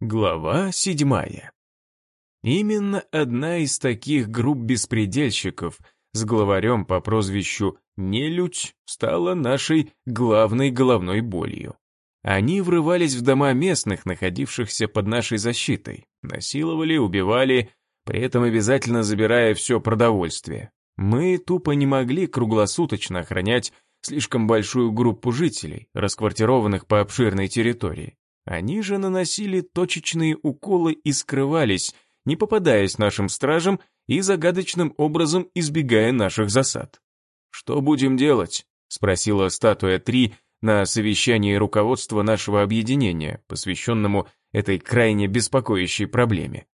Глава седьмая. Именно одна из таких групп беспредельщиков с главарем по прозвищу «Нелюдь» стала нашей главной головной болью. Они врывались в дома местных, находившихся под нашей защитой, насиловали, убивали, при этом обязательно забирая все продовольствие. Мы тупо не могли круглосуточно охранять слишком большую группу жителей, расквартированных по обширной территории. Они же наносили точечные уколы и скрывались, не попадаясь нашим стражам и загадочным образом избегая наших засад. «Что будем делать?» — спросила статуя 3 на совещании руководства нашего объединения, посвященному этой крайне беспокоящей проблеме.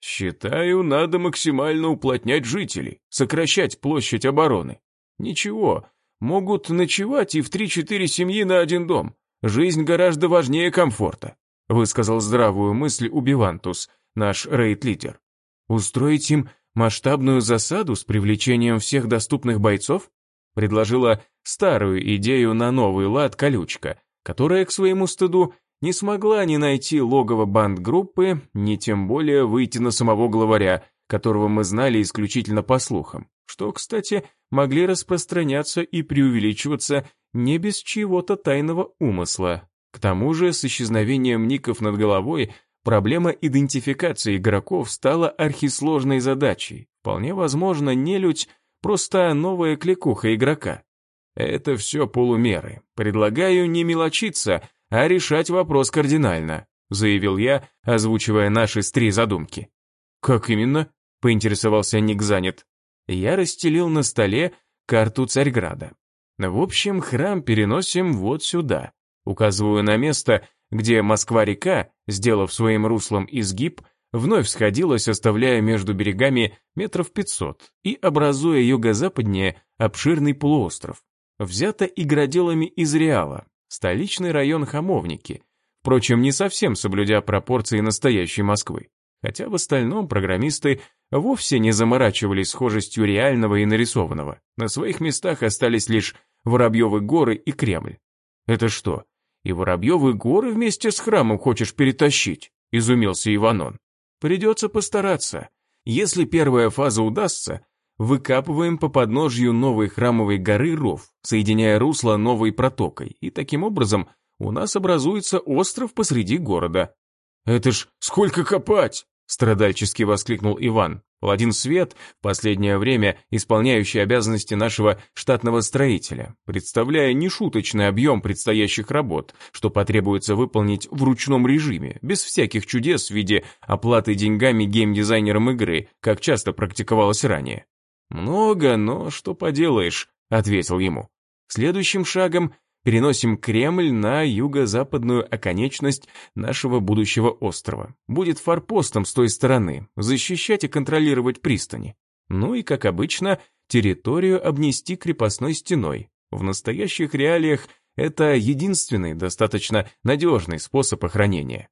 «Считаю, надо максимально уплотнять жителей, сокращать площадь обороны. Ничего, могут ночевать и в 3-4 семьи на один дом, Жизнь гораздо важнее комфорта», высказал здравую мысль Убивантус, наш рейд-лидер. «Устроить им масштабную засаду с привлечением всех доступных бойцов?» предложила старую идею на новый лад колючка, которая, к своему стыду, не смогла ни найти логово банд-группы, ни тем более выйти на самого главаря, которого мы знали исключительно по слухам, что, кстати, могли распространяться и преувеличиваться не без чего-то тайного умысла. К тому же с исчезновением ников над головой проблема идентификации игроков стала архисложной задачей. Вполне возможно, нелюдь — просто новая кликуха игрока. Это все полумеры. Предлагаю не мелочиться, а решать вопрос кардинально, заявил я, озвучивая наши с три задумки. Как именно? поинтересовался Ник занят. Я расстелил на столе карту Царьграда. В общем, храм переносим вот сюда. Указываю на место, где Москва-река, сделав своим руслом изгиб, вновь сходилась, оставляя между берегами метров пятьсот и образуя юго-западнее обширный полуостров. Взято игроделами из Реала, столичный район Хамовники, впрочем, не совсем соблюдя пропорции настоящей Москвы. Хотя в остальном программисты вовсе не заморачивались схожестью реального и нарисованного. На своих местах остались лишь Воробьевы горы и Кремль. Это что, и Воробьевы горы вместе с храмом хочешь перетащить? Изумился Иванон. Придется постараться. Если первая фаза удастся, выкапываем по подножью новой храмовой горы ров, соединяя русло новой протокой, и таким образом у нас образуется остров посреди города. Это ж сколько копать! Страдальчески воскликнул Иван. Паладин Свет, в последнее время исполняющий обязанности нашего штатного строителя, представляя нешуточный объем предстоящих работ, что потребуется выполнить в ручном режиме, без всяких чудес в виде оплаты деньгами геймдизайнерам игры, как часто практиковалось ранее. «Много, но что поделаешь», — ответил ему. Следующим шагом переносим Кремль на юго-западную оконечность нашего будущего острова. Будет форпостом с той стороны, защищать и контролировать пристани. Ну и, как обычно, территорию обнести крепостной стеной. В настоящих реалиях это единственный достаточно надежный способ охранения.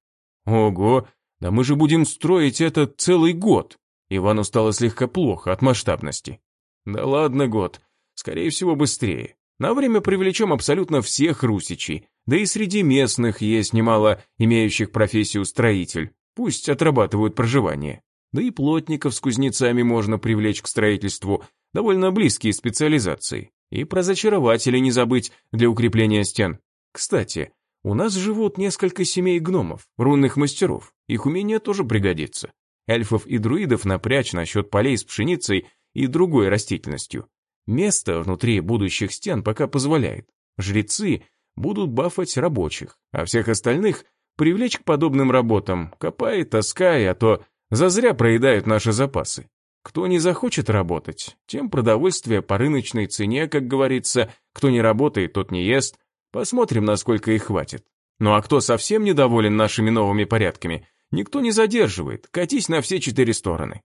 Ого, да мы же будем строить это целый год. Ивану стало слегка плохо от масштабности. Да ладно год, скорее всего быстрее. На время привлечем абсолютно всех русичей, да и среди местных есть немало имеющих профессию строитель, пусть отрабатывают проживание. Да и плотников с кузнецами можно привлечь к строительству, довольно близкие специализации. И про зачарователей не забыть для укрепления стен. Кстати, у нас живут несколько семей гномов, рунных мастеров, их умение тоже пригодится. Эльфов и друидов напрячь насчет полей с пшеницей и другой растительностью. Место внутри будущих стен пока позволяет. Жрецы будут бафать рабочих, а всех остальных привлечь к подобным работам, копай, таскай, а то зазря проедают наши запасы. Кто не захочет работать, тем продовольствие по рыночной цене, как говорится, кто не работает, тот не ест. Посмотрим, насколько их хватит. Ну а кто совсем недоволен нашими новыми порядками, никто не задерживает, катись на все четыре стороны.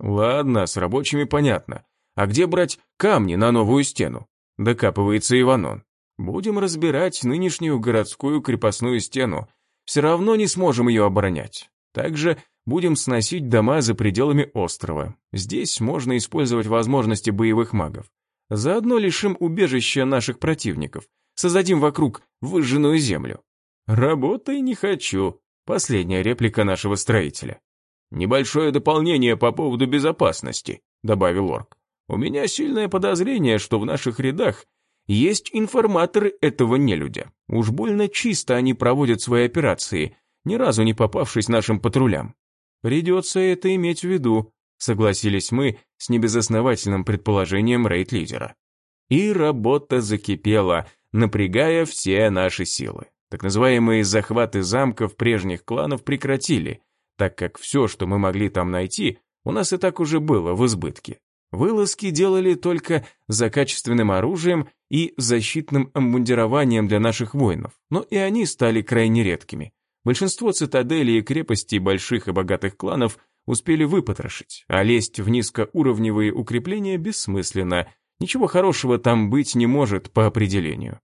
Ладно, с рабочими понятно. А где брать камни на новую стену? Докапывается Иванон. Будем разбирать нынешнюю городскую крепостную стену. Все равно не сможем ее оборонять. Также будем сносить дома за пределами острова. Здесь можно использовать возможности боевых магов. Заодно лишим убежища наших противников. Создадим вокруг выжженную землю. Работай не хочу, Последняя реплика нашего строителя. «Небольшое дополнение по поводу безопасности», — добавил Орк. «У меня сильное подозрение, что в наших рядах есть информаторы этого нелюдя. Уж больно чисто они проводят свои операции, ни разу не попавшись нашим патрулям. Придется это иметь в виду, согласились мы с небезосновательным предположением рейд-лидера. И работа закипела, напрягая все наши силы. Так называемые захваты замков прежних кланов прекратили, так как все, что мы могли там найти, у нас и так уже было в избытке. Вылазки делали только за качественным оружием и защитным обмундированием для наших воинов, но и они стали крайне редкими. Большинство цитаделей и крепостей больших и богатых кланов успели выпотрошить, а лезть в низкоуровневые укрепления бессмысленно, ничего хорошего там быть не может по определению.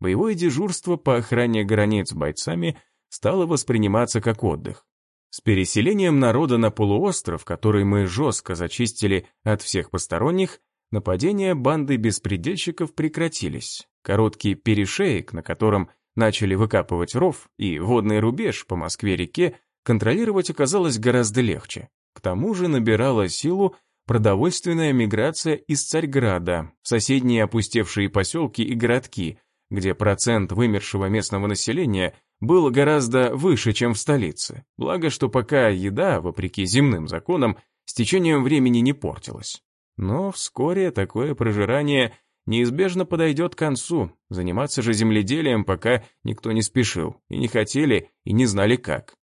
Боевое дежурство по охране границ бойцами стало восприниматься как отдых. С переселением народа на полуостров, который мы жестко зачистили от всех посторонних, нападения банды беспредельщиков прекратились. Короткий перешеек, на котором начали выкапывать ров, и водный рубеж по Москве-реке контролировать оказалось гораздо легче. К тому же набирала силу продовольственная миграция из Царьграда, соседние опустевшие поселки и городки, где процент вымершего местного населения был гораздо выше, чем в столице. Благо, что пока еда, вопреки земным законам, с течением времени не портилась. Но вскоре такое прожирание неизбежно подойдет к концу. Заниматься же земледелием пока никто не спешил, и не хотели, и не знали как.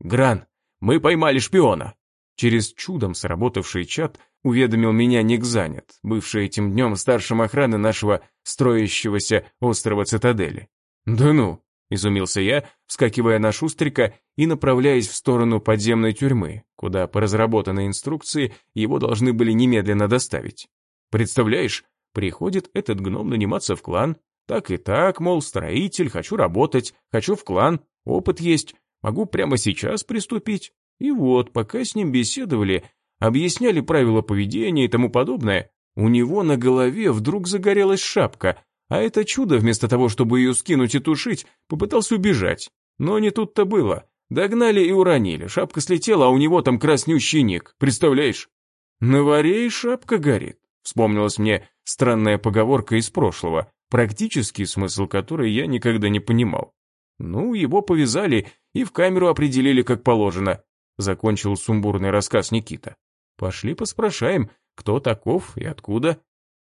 «Гран, мы поймали шпиона!» Через чудом сработавший чат уведомил меня Ник Занят, бывший этим днем старшим охраны нашего строящегося острова Цитадели. «Да ну!» — изумился я, вскакивая на шустрика и направляясь в сторону подземной тюрьмы, куда по разработанной инструкции его должны были немедленно доставить. «Представляешь, приходит этот гном наниматься в клан, так и так, мол, строитель, хочу работать, хочу в клан, опыт есть, могу прямо сейчас приступить». И вот, пока с ним беседовали, объясняли правила поведения и тому подобное, у него на голове вдруг загорелась шапка, а это чудо, вместо того, чтобы ее скинуть и тушить, попытался убежать. Но не тут-то было. Догнали и уронили, шапка слетела, а у него там краснющий ник, представляешь? На варе и шапка горит. Вспомнилась мне странная поговорка из прошлого, практический смысл которой я никогда не понимал. Ну, его повязали и в камеру определили как положено. Закончил сумбурный рассказ Никита. Пошли поспрашаем, кто таков и откуда.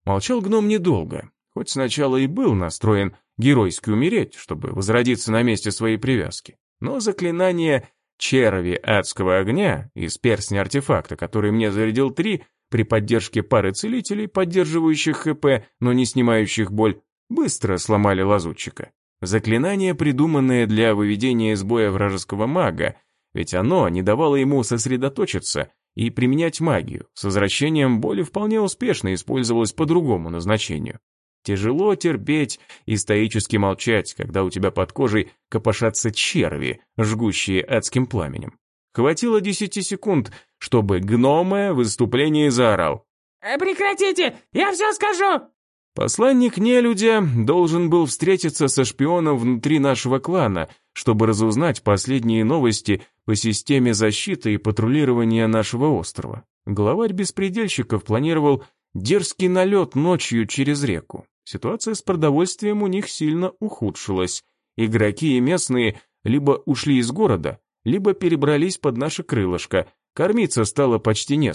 Молчал гном недолго, хоть сначала и был настроен геройски умереть, чтобы возродиться на месте своей привязки. Но заклинание черви адского огня из перстня артефакта, который мне зарядил три, при поддержке пары целителей, поддерживающих ХП, но не снимающих боль, быстро сломали лазутчика. Заклинание, придуманное для выведения из боя вражеского мага, ведь оно не давало ему сосредоточиться и применять магию. С возвращением боли вполне успешно использовалось по другому назначению. Тяжело терпеть и стоически молчать, когда у тебя под кожей копошатся черви, жгущие адским пламенем. Хватило десяти секунд, чтобы гноме в выступлении заорал. «Э, «Прекратите! Я все скажу!» Посланник нелюдя должен был встретиться со шпионом внутри нашего клана, чтобы разузнать последние новости по системе защиты и патрулирования нашего острова. Главарь беспредельщиков планировал дерзкий налет ночью через реку. Ситуация с продовольствием у них сильно ухудшилась. Игроки и местные либо ушли из города, либо перебрались под наше крылышко, кормиться стало почти не.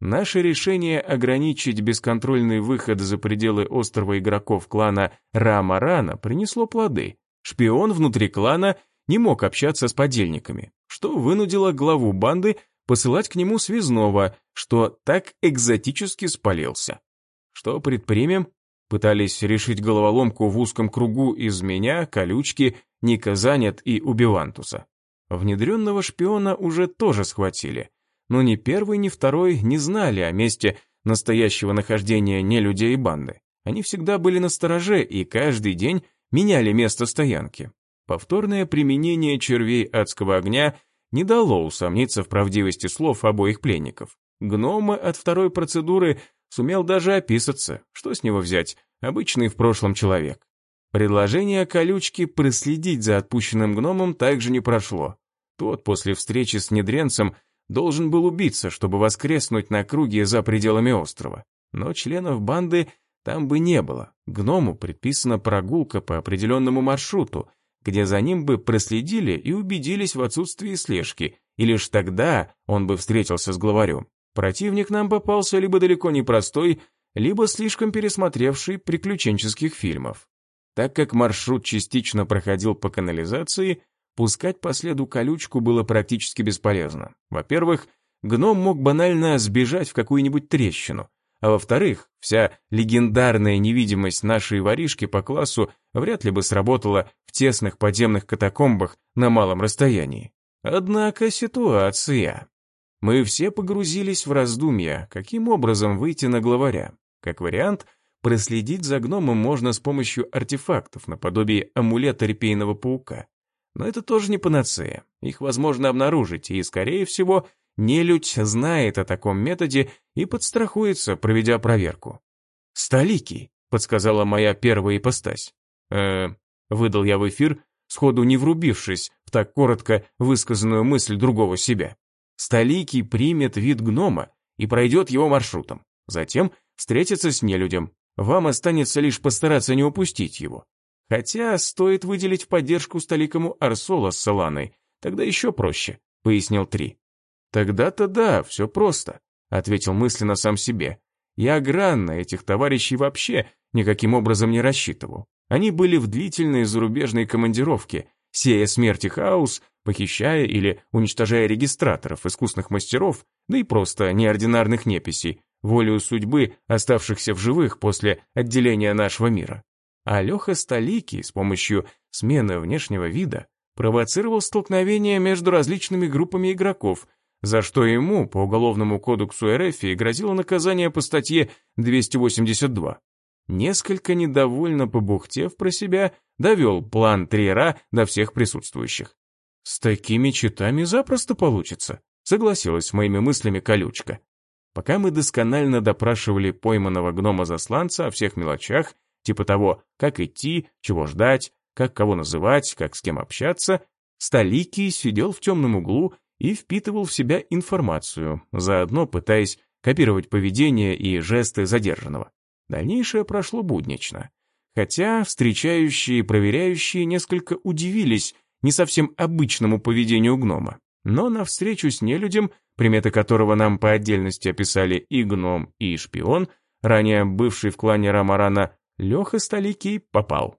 Наше решение ограничить бесконтрольный выход за пределы острова игроков клана Рама-Рана принесло плоды. Шпион внутри клана не мог общаться с подельниками, что вынудило главу банды посылать к нему связного, что так экзотически спалился. Что предпримем? Пытались решить головоломку в узком кругу из меня, колючки, Ника Занят и Убивантуса. Внедренного шпиона уже тоже схватили – но ни первый, ни второй не знали о месте настоящего нахождения нелюдей и банды. Они всегда были на стороже и каждый день меняли место стоянки. Повторное применение червей адского огня не дало усомниться в правдивости слов обоих пленников. Гнома от второй процедуры сумел даже описаться. Что с него взять? Обычный в прошлом человек. Предложение колючки проследить за отпущенным гномом также не прошло. Тот после встречи с недренцем должен был убиться, чтобы воскреснуть на круге за пределами острова. Но членов банды там бы не было. Гному предписана прогулка по определенному маршруту, где за ним бы проследили и убедились в отсутствии слежки, и лишь тогда он бы встретился с главарем. Противник нам попался либо далеко не простой, либо слишком пересмотревший приключенческих фильмов. Так как маршрут частично проходил по канализации, пускать по следу колючку было практически бесполезно. Во-первых, гном мог банально сбежать в какую-нибудь трещину, а во-вторых, вся легендарная невидимость нашей воришки по классу вряд ли бы сработала в тесных подземных катакомбах на малом расстоянии. Однако ситуация. Мы все погрузились в раздумья, каким образом выйти на главаря. Как вариант, проследить за гномом можно с помощью артефактов, наподобие амулета репейного паука. Но это тоже не панацея. Их возможно обнаружить, и, скорее всего, нелюдь знает о таком методе и подстрахуется, проведя проверку. «Столикий», — подсказала моя первая ипостась. э выдал я в эфир, сходу не врубившись в так коротко высказанную мысль другого себя. Столикий примет вид гнома и пройдет его маршрутом. Затем встретится с нелюдем. Вам останется лишь постараться не упустить его. Хотя стоит выделить в поддержку столикому Арсола с Соланой, тогда еще проще, пояснил Три. Тогда-то да, все просто, ответил мысленно сам себе. Я гран на этих товарищей вообще никаким образом не рассчитывал. Они были в длительной зарубежной командировке, сея смерти хаос, похищая или уничтожая регистраторов, искусных мастеров, да и просто неординарных неписей, волею судьбы, оставшихся в живых после отделения нашего мира. А Леха Столики с помощью смены внешнего вида провоцировал столкновение между различными группами игроков, за что ему по Уголовному кодексу РФ грозило наказание по статье 282. Несколько недовольно побухтев про себя, довел план Триера до всех присутствующих. «С такими читами запросто получится», согласилась с моими мыслями колючка. Пока мы досконально допрашивали пойманного гнома-засланца о всех мелочах, типа того, как идти, чего ждать, как кого называть, как с кем общаться, Столикий сидел в темном углу и впитывал в себя информацию, заодно пытаясь копировать поведение и жесты задержанного. Дальнейшее прошло буднично. Хотя встречающие и проверяющие несколько удивились не совсем обычному поведению гнома. Но на встречу с нелюдем, приметы которого нам по отдельности описали и гном, и шпион, ранее бывший в клане Рамарана, Леха Столикий попал.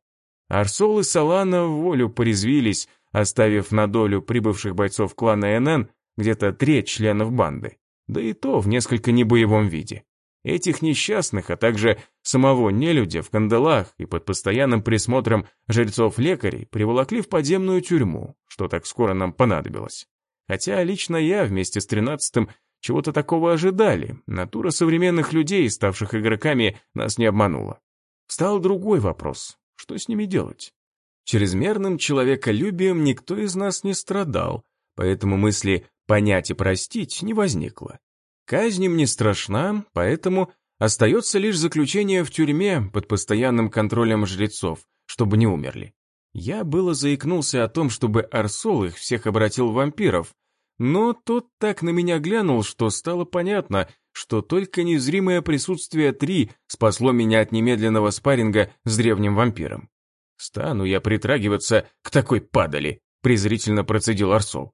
Арсол и Салана в волю порезвились, оставив на долю прибывших бойцов клана НН где-то треть членов банды, да и то в несколько небоевом виде. Этих несчастных, а также самого нелюдя в кандалах и под постоянным присмотром жрецов-лекарей приволокли в подземную тюрьму, что так скоро нам понадобилось. Хотя лично я вместе с тринадцатым чего-то такого ожидали, натура современных людей, ставших игроками, нас не обманула. Стал другой вопрос, что с ними делать? Чрезмерным человеколюбием никто из нас не страдал, поэтому мысли «понять и простить» не возникло. Казнь им не страшна, поэтому остается лишь заключение в тюрьме под постоянным контролем жрецов, чтобы не умерли. Я было заикнулся о том, чтобы Арсол их всех обратил в вампиров, но тот так на меня глянул, что стало понятно, что только незримое присутствие Три спасло меня от немедленного спарринга с древним вампиром. «Стану я притрагиваться к такой падали», — презрительно процедил Арсол.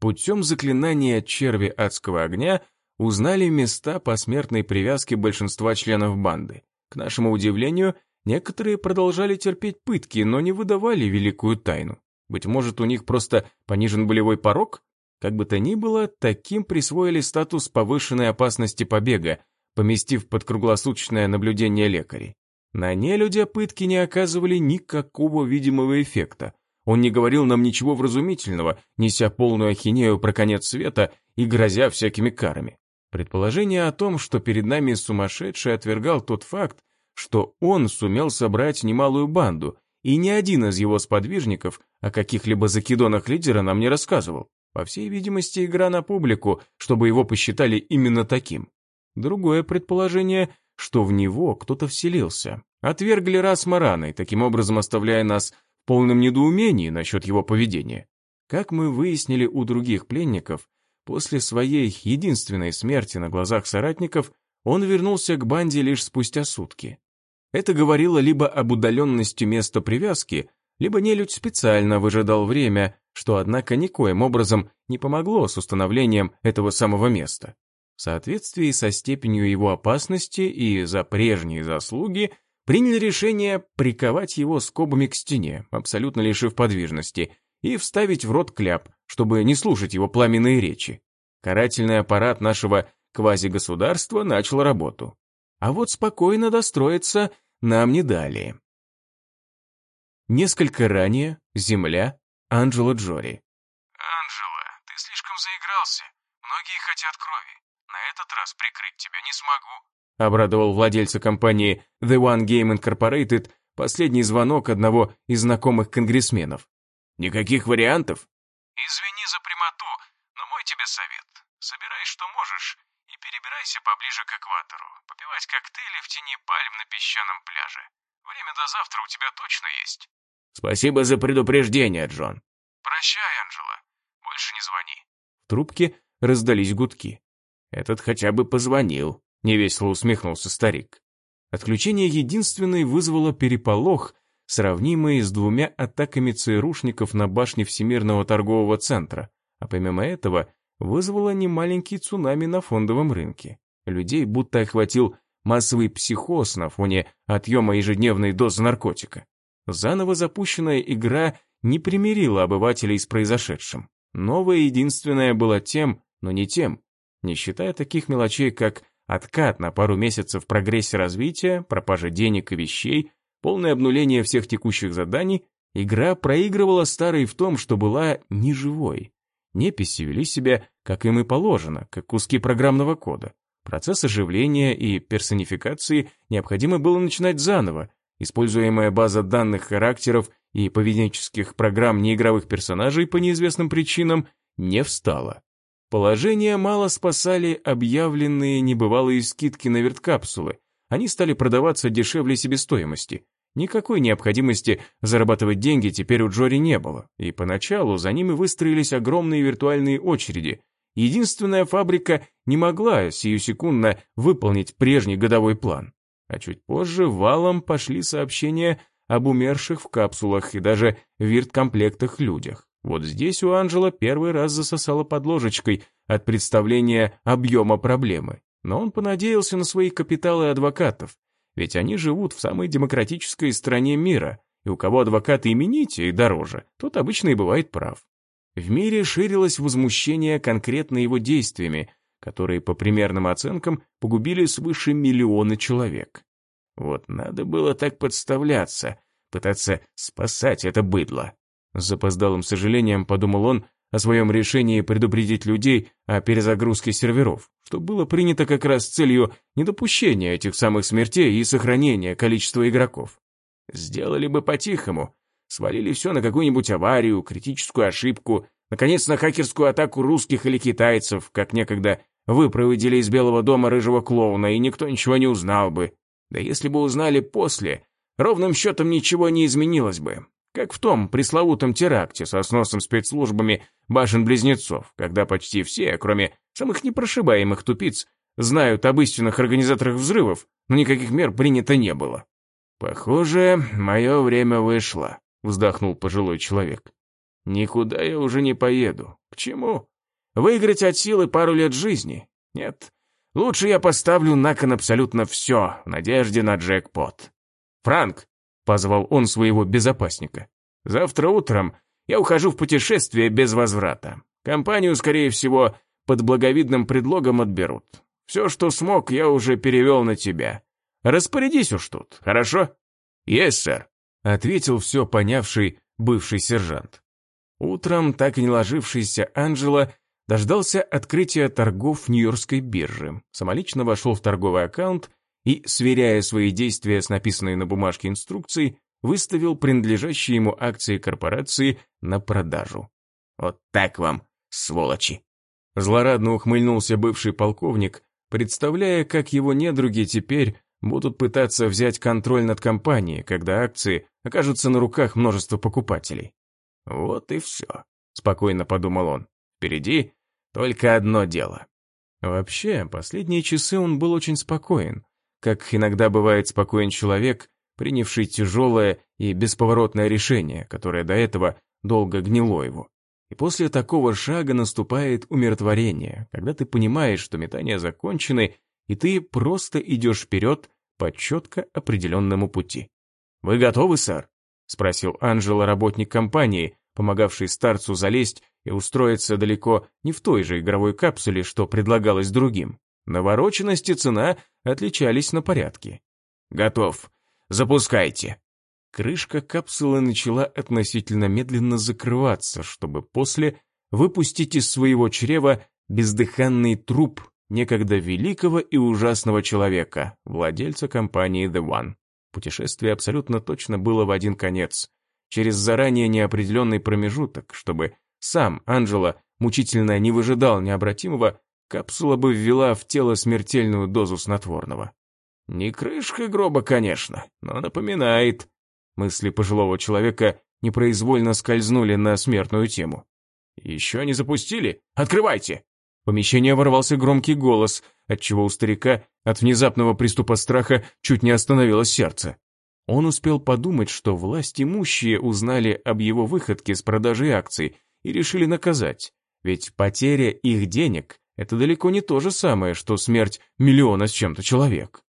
Путем заклинания черви адского огня узнали места посмертной привязки большинства членов банды. К нашему удивлению, некоторые продолжали терпеть пытки, но не выдавали великую тайну. Быть может, у них просто понижен болевой порог? Как бы то ни было, таким присвоили статус повышенной опасности побега, поместив под круглосуточное наблюдение лекарей. На нелюдя пытки не оказывали никакого видимого эффекта. Он не говорил нам ничего вразумительного, неся полную ахинею про конец света и грозя всякими карами. Предположение о том, что перед нами сумасшедший отвергал тот факт, что он сумел собрать немалую банду, и ни один из его сподвижников о каких-либо закидонах лидера нам не рассказывал. По всей видимости, игра на публику, чтобы его посчитали именно таким. Другое предположение, что в него кто-то вселился. Отвергли раз Мараной, таким образом оставляя нас в полном недоумении насчет его поведения. Как мы выяснили у других пленников, после своей единственной смерти на глазах соратников он вернулся к банде лишь спустя сутки. Это говорило либо об удаленности места привязки, либо нелюдь специально выжидал время, что, однако, никоим образом не помогло с установлением этого самого места. В соответствии со степенью его опасности и за прежние заслуги приняли решение приковать его скобами к стене, абсолютно лишив подвижности, и вставить в рот кляп, чтобы не слушать его пламенные речи. Карательный аппарат нашего квазигосударства начал работу. А вот спокойно достроиться нам не дали. Несколько ранее Земля, Анджело Джори. «Анджела, ты слишком заигрался. Многие хотят крови. На этот раз прикрыть тебя не смогу», обрадовал владельца компании The One Game Incorporated последний звонок одного из знакомых конгрессменов. Никаких вариантов? Извини за прямоту, но мой тебе совет. Собирай, что можешь, и перебирайся поближе к экватору. Попивать коктейли в тени пальм на песчаном пляже. Время до завтра у тебя точно есть. Спасибо за предупреждение, Джон. Прощай, Анжела. Больше не звони. В трубке раздались гудки. Этот хотя бы позвонил, невесело усмехнулся старик. Отключение единственной вызвало переполох, сравнимые с двумя атаками ЦРУшников на башне Всемирного торгового центра, а помимо этого вызвало немаленький цунами на фондовом рынке. Людей будто охватил массовый психоз на фоне отъема ежедневной дозы наркотика. Заново запущенная игра не примирила обывателей с произошедшим. Новое единственное было тем, но не тем, не считая таких мелочей, как откат на пару месяцев в прогрессе развития, пропажа денег и вещей, полное обнуление всех текущих заданий, игра проигрывала старой в том, что была неживой. Неписи вели себя, как им и положено, как куски программного кода. Процесс оживления и персонификации необходимо было начинать заново. Используемая база данных характеров и поведенческих программ неигровых персонажей по неизвестным причинам не встала. Положение мало спасали объявленные небывалые скидки на верткапсулы, они стали продаваться дешевле себестоимости. Никакой необходимости зарабатывать деньги теперь у Джори не было, и поначалу за ними выстроились огромные виртуальные очереди. Единственная фабрика не могла сиюсекундно выполнить прежний годовой план. А чуть позже валом пошли сообщения об умерших в капсулах и даже вирткомплектах людях. Вот здесь у Анжела первый раз засосала под ложечкой от представления объема проблемы. Но он понадеялся на свои капиталы адвокатов, ведь они живут в самой демократической стране мира, и у кого адвокаты именитее и дороже, тот обычно и бывает прав. В мире ширилось возмущение конкретно его действиями, которые, по примерным оценкам, погубили свыше миллиона человек. Вот надо было так подставляться, пытаться спасать это быдло. С запоздалым сожалением подумал он, о своем решении предупредить людей о перезагрузке серверов, что было принято как раз с целью недопущения этих самых смертей и сохранения количества игроков. Сделали бы по-тихому, свалили все на какую-нибудь аварию, критическую ошибку, наконец на хакерскую атаку русских или китайцев, как некогда выпроводили из Белого дома рыжего клоуна, и никто ничего не узнал бы. Да если бы узнали после, ровным счетом ничего не изменилось бы. Как в том пресловутом теракте со сносом спецслужбами башен-близнецов, когда почти все, кроме самых непрошибаемых тупиц, знают об истинных организаторах взрывов, но никаких мер принято не было. «Похоже, мое время вышло», — вздохнул пожилой человек. «Никуда я уже не поеду. К чему? Выиграть от силы пару лет жизни? Нет. Лучше я поставлю на кон абсолютно все в надежде на джекпот. Франк, позвал он своего безопасника. «Завтра утром я ухожу в путешествие без возврата. Компанию, скорее всего, под благовидным предлогом отберут. Все, что смог, я уже перевел на тебя. Распорядись уж тут, хорошо?» «Есть, сэр», — ответил все понявший бывший сержант. Утром, так и не ложившийся Анджело, дождался открытия торгов Нью-Йоркской биржи, самолично вошел в торговый аккаунт и, сверяя свои действия с написанной на бумажке инструкцией, выставил принадлежащие ему акции корпорации на продажу. «Вот так вам, сволочи!» Злорадно ухмыльнулся бывший полковник, представляя, как его недруги теперь будут пытаться взять контроль над компанией, когда акции окажутся на руках множества покупателей. Вот и все. спокойно подумал он. Впереди только одно дело. Вообще, последние часы он был очень спокоен, как иногда бывает спокоен человек, принявший тяжелое и бесповоротное решение, которое до этого долго гнило его. И после такого шага наступает умиротворение, когда ты понимаешь, что метания закончены, и ты просто идешь вперед по четко определенному пути. «Вы готовы, сэр?» — спросил Анджело, работник компании, помогавший старцу залезть и устроиться далеко не в той же игровой капсуле, что предлагалось другим. Навороченность и цена отличались на порядке. «Готов. Запускайте». Крышка капсулы начала относительно медленно закрываться, чтобы после выпустить из своего чрева бездыханный труп некогда великого и ужасного человека, владельца компании The One. Путешествие абсолютно точно было в один конец, через заранее неопределенный промежуток, чтобы сам Анджело мучительно не выжидал необратимого, капсула бы ввела в тело смертельную дозу снотворного. Не крышка гроба, конечно, но напоминает. Мысли пожилого человека непроизвольно скользнули на смертную тему. «Еще не запустили? Открывайте!» В помещение ворвался громкий голос, отчего у старика от внезапного приступа страха чуть не остановилось сердце. Он успел подумать, что власть имущие узнали об его выходке с продажей акций и решили наказать, ведь потеря их денег – это далеко не то же самое, что смерть миллиона с чем-то человек.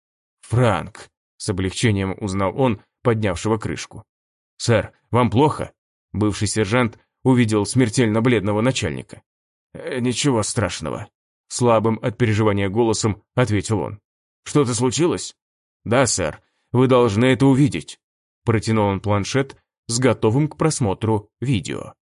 «Франк», – с облегчением узнал он, поднявшего крышку. «Сэр, вам плохо?» Бывший сержант увидел смертельно бледного начальника. «Э, «Ничего страшного», – слабым от переживания голосом ответил он. «Что-то случилось?» «Да, сэр, вы должны это увидеть». Протянул он планшет с готовым к просмотру видео.